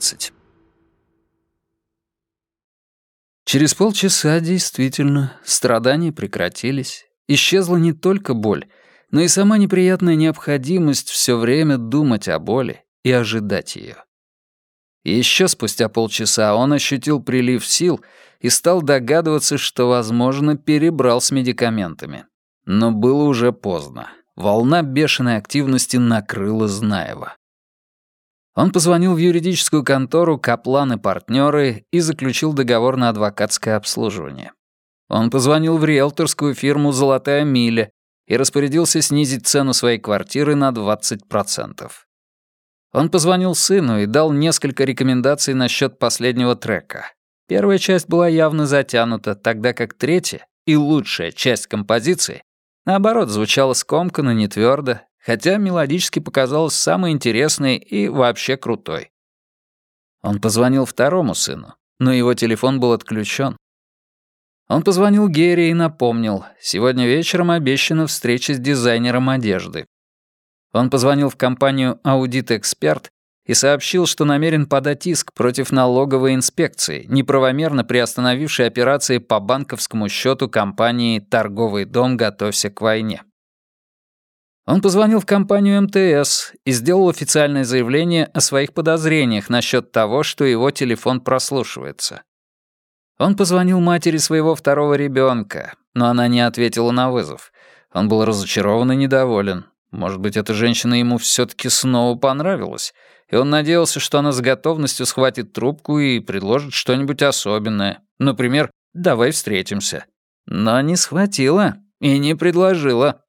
19. Через полчаса действительно страдания прекратились. Исчезла не только боль, но и сама неприятная необходимость все время думать о боли и ожидать ее. Еще спустя полчаса он ощутил прилив сил и стал догадываться, что, возможно, перебрал с медикаментами. Но было уже поздно. Волна бешеной активности накрыла Знаева. Он позвонил в юридическую контору «Каплан и партнеры» и заключил договор на адвокатское обслуживание. Он позвонил в риэлторскую фирму «Золотая миля» и распорядился снизить цену своей квартиры на 20%. Он позвонил сыну и дал несколько рекомендаций насчет последнего трека. Первая часть была явно затянута, тогда как третья и лучшая часть композиции, наоборот, звучала скомканно, нетвёрдо, хотя мелодически показалась самой интересной и вообще крутой. Он позвонил второму сыну, но его телефон был отключен. Он позвонил Герри и напомнил, сегодня вечером обещана встреча с дизайнером одежды. Он позвонил в компанию «Аудит Эксперт» и сообщил, что намерен подать иск против налоговой инспекции, неправомерно приостановившей операции по банковскому счету компании «Торговый дом. Готовься к войне». Он позвонил в компанию МТС и сделал официальное заявление о своих подозрениях насчет того, что его телефон прослушивается. Он позвонил матери своего второго ребенка, но она не ответила на вызов. Он был разочарован и недоволен. Может быть, эта женщина ему все-таки снова понравилась, и он надеялся, что она с готовностью схватит трубку и предложит что-нибудь особенное. Например, «давай встретимся». Но не схватила и не предложила.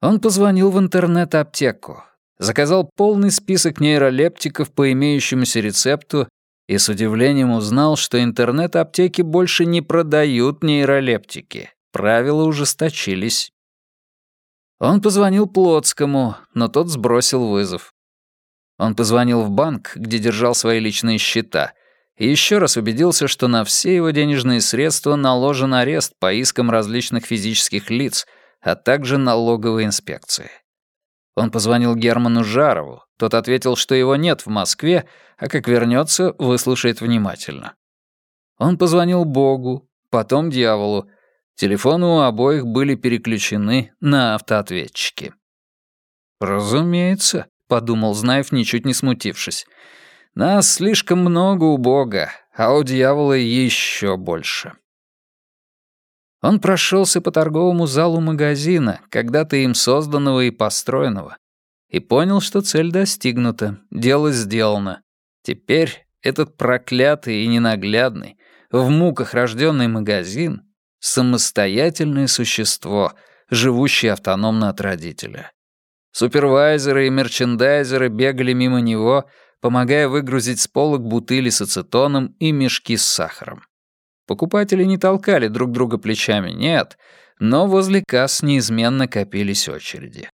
Он позвонил в интернет-аптеку, заказал полный список нейролептиков по имеющемуся рецепту и с удивлением узнал, что интернет-аптеки больше не продают нейролептики. Правила ужесточились. Он позвонил Плотскому, но тот сбросил вызов. Он позвонил в банк, где держал свои личные счета, и еще раз убедился, что на все его денежные средства наложен арест по искам различных физических лиц, а также налоговой инспекции. Он позвонил Герману Жарову, тот ответил, что его нет в Москве, а как вернется, выслушает внимательно. Он позвонил Богу, потом дьяволу, Телефоны у обоих были переключены на автоответчики. «Разумеется», — подумал Знаев, ничуть не смутившись. «Нас слишком много у Бога, а у дьявола еще больше». Он прошелся по торговому залу магазина, когда-то им созданного и построенного, и понял, что цель достигнута, дело сделано. Теперь этот проклятый и ненаглядный, в муках рожденный магазин Самостоятельное существо, живущее автономно от родителя. Супервайзеры и мерчендайзеры бегали мимо него, помогая выгрузить с полок бутыли с ацетоном и мешки с сахаром. Покупатели не толкали друг друга плечами, нет, но возле касс неизменно копились очереди.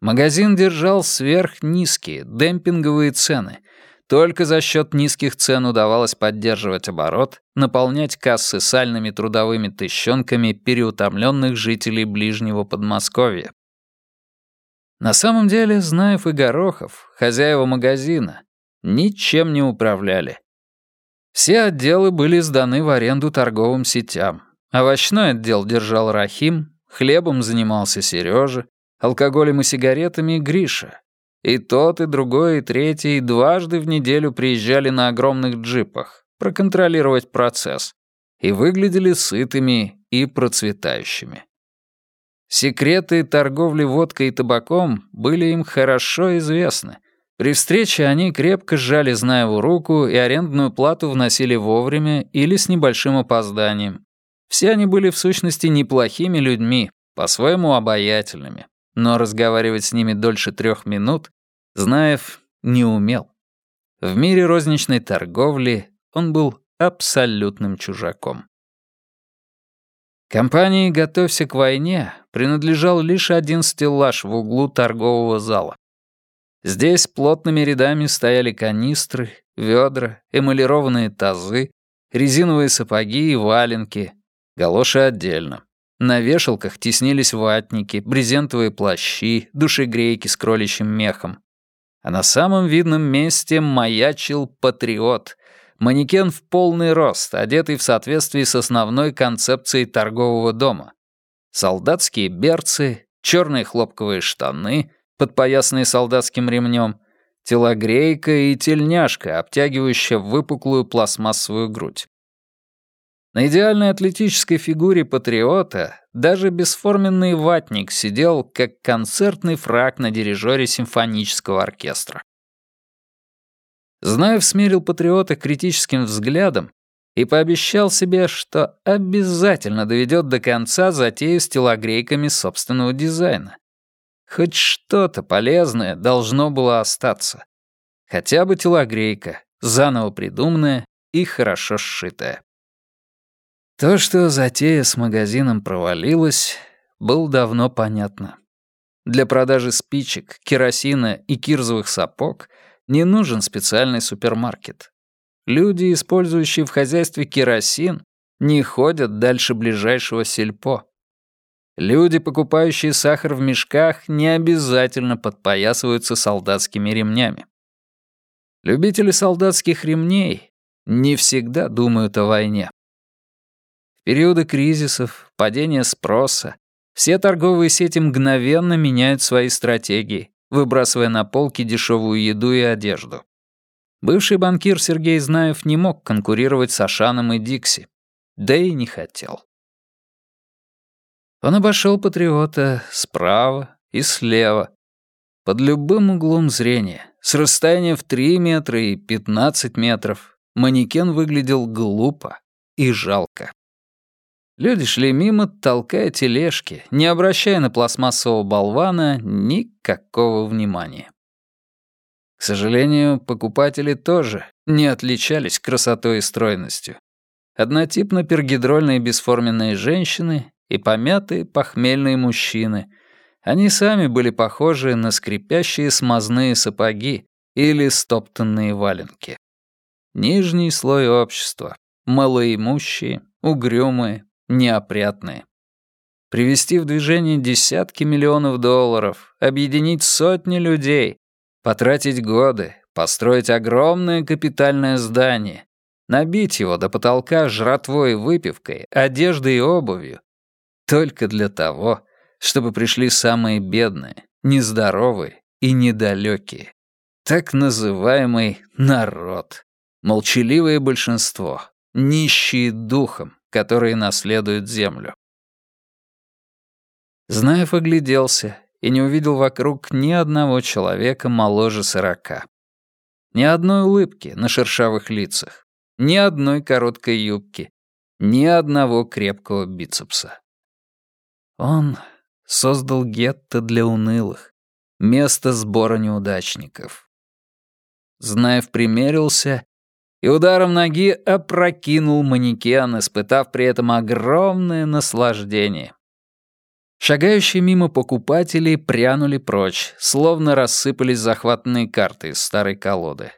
Магазин держал сверхнизкие, демпинговые цены, только за счет низких цен удавалось поддерживать оборот, наполнять кассы сальными трудовыми тыщенками переутомленных жителей ближнего Подмосковья. На самом деле, Знаев и Горохов, хозяева магазина, ничем не управляли. Все отделы были сданы в аренду торговым сетям. Овощной отдел держал Рахим, хлебом занимался Сережа, алкоголем и сигаретами — Гриша, и тот, и другой, и третий дважды в неделю приезжали на огромных джипах проконтролировать процесс и выглядели сытыми и процветающими. Секреты торговли водкой и табаком были им хорошо известны. При встрече они крепко сжали Знаеву руку и арендную плату вносили вовремя или с небольшим опозданием. Все они были в сущности неплохими людьми, по-своему обаятельными но разговаривать с ними дольше трех минут Знаев не умел. В мире розничной торговли он был абсолютным чужаком. Компании «Готовься к войне» принадлежал лишь один стеллаж в углу торгового зала. Здесь плотными рядами стояли канистры, ведра, эмалированные тазы, резиновые сапоги и валенки, галоши отдельно. На вешалках теснились ватники, брезентовые плащи, душегрейки с кроличьим мехом. А на самом видном месте маячил патриот, манекен в полный рост, одетый в соответствии с основной концепцией торгового дома. Солдатские берцы, черные хлопковые штаны, подпоясанные солдатским ремнем, телогрейка и тельняшка, обтягивающая выпуклую пластмассовую грудь. На идеальной атлетической фигуре патриота даже бесформенный ватник сидел, как концертный фраг на дирижере симфонического оркестра. Знаев смерил патриота критическим взглядом и пообещал себе, что обязательно доведет до конца затею с телогрейками собственного дизайна. Хоть что-то полезное должно было остаться. Хотя бы телогрейка, заново придуманная и хорошо сшитая. То, что затея с магазином провалилась, было давно понятно. Для продажи спичек, керосина и кирзовых сапог не нужен специальный супермаркет. Люди, использующие в хозяйстве керосин, не ходят дальше ближайшего сельпо. Люди, покупающие сахар в мешках, не обязательно подпоясываются солдатскими ремнями. Любители солдатских ремней не всегда думают о войне периоды кризисов, падения спроса, все торговые сети мгновенно меняют свои стратегии, выбрасывая на полки дешевую еду и одежду. Бывший банкир Сергей Знаев не мог конкурировать с Ашаном и Дикси, да и не хотел. Он обошел патриота справа и слева, под любым углом зрения, с расстояния в 3 метра и 15 метров, манекен выглядел глупо и жалко. Люди шли мимо, толкая тележки, не обращая на пластмассового болвана никакого внимания. К сожалению, покупатели тоже не отличались красотой и стройностью. Однотипно-пергидрольные бесформенные женщины и помятые похмельные мужчины. Они сами были похожи на скрипящие смазные сапоги или стоптанные валенки. Нижний слой общества, малоимущие, угрюмые, неопрятные. Привести в движение десятки миллионов долларов, объединить сотни людей, потратить годы, построить огромное капитальное здание, набить его до потолка жратвой и выпивкой, одеждой и обувью. Только для того, чтобы пришли самые бедные, нездоровые и недалекие. Так называемый народ. Молчаливое большинство, нищие духом, которые наследуют землю. Знаев огляделся и не увидел вокруг ни одного человека моложе сорока. Ни одной улыбки на шершавых лицах, ни одной короткой юбки, ни одного крепкого бицепса. Он создал гетто для унылых, место сбора неудачников. Знаев примерился и ударом ноги опрокинул манекен, испытав при этом огромное наслаждение. Шагающие мимо покупатели прянули прочь, словно рассыпались захватанные карты из старой колоды.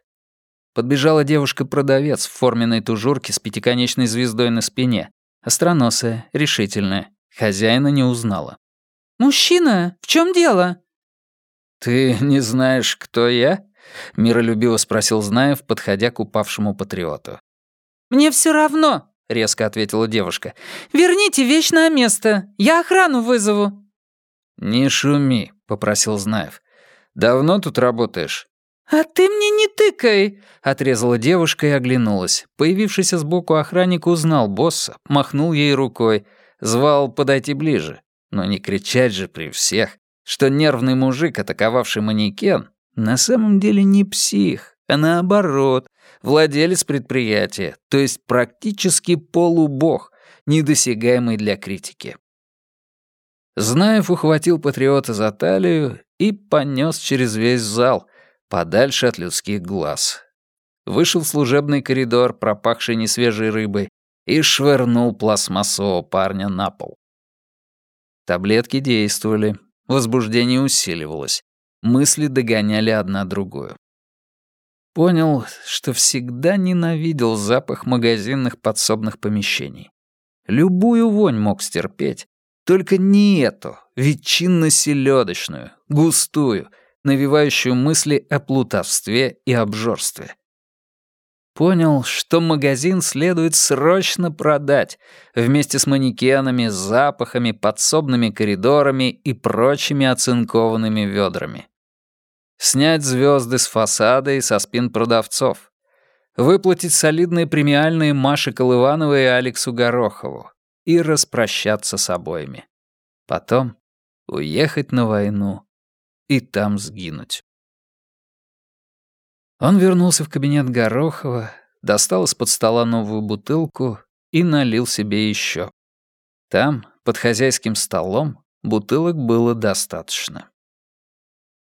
Подбежала девушка-продавец в форменной тужурке с пятиконечной звездой на спине. Остроносая, решительная. Хозяина не узнала. «Мужчина, в чем дело?» «Ты не знаешь, кто я?» — миролюбиво спросил Знаев, подходя к упавшему патриоту. «Мне все равно», — резко ответила девушка. «Верните вещь на место. Я охрану вызову». «Не шуми», — попросил Знаев. «Давно тут работаешь?» «А ты мне не тыкай!» — отрезала девушка и оглянулась. Появившийся сбоку охранник узнал босса, махнул ей рукой, звал подойти ближе. Но не кричать же при всех, что нервный мужик, атаковавший манекен, на самом деле не псих, а наоборот, владелец предприятия, то есть практически полубог, недосягаемый для критики. Знаев ухватил патриота за талию и понес через весь зал, подальше от людских глаз. Вышел в служебный коридор, пропахший несвежей рыбой, и швырнул пластмассового парня на пол. Таблетки действовали, возбуждение усиливалось. Мысли догоняли одна другую. Понял, что всегда ненавидел запах магазинных подсобных помещений. Любую вонь мог стерпеть, только не эту, ветчинно-селёдочную, густую, навевающую мысли о плутовстве и обжорстве. Понял, что магазин следует срочно продать, вместе с манекенами, запахами, подсобными коридорами и прочими оцинкованными ведрами. Снять звезды с фасада и со спин продавцов. Выплатить солидные премиальные Маше Колывановой и Алексу Горохову. И распрощаться с обоими. Потом уехать на войну и там сгинуть. Он вернулся в кабинет Горохова, достал из-под стола новую бутылку и налил себе еще. Там, под хозяйским столом, бутылок было достаточно.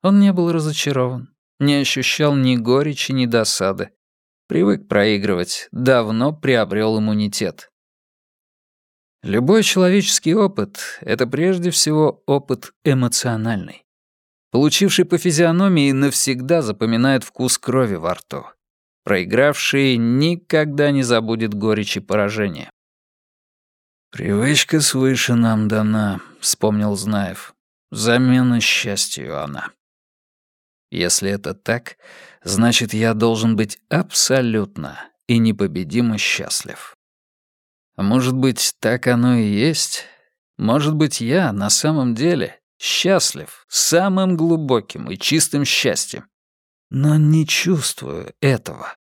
Он не был разочарован, не ощущал ни горечи, ни досады. Привык проигрывать, давно приобрел иммунитет. Любой человеческий опыт — это прежде всего опыт эмоциональный. Получивший по физиономии навсегда запоминает вкус крови во рту. Проигравший никогда не забудет горечи поражения. «Привычка свыше нам дана», — вспомнил Знаев. «Замена счастью она». Если это так, значит, я должен быть абсолютно и непобедимо счастлив. Может быть, так оно и есть? Может быть, я на самом деле Счастлив, самым глубоким и чистым счастьем. Но не чувствую этого.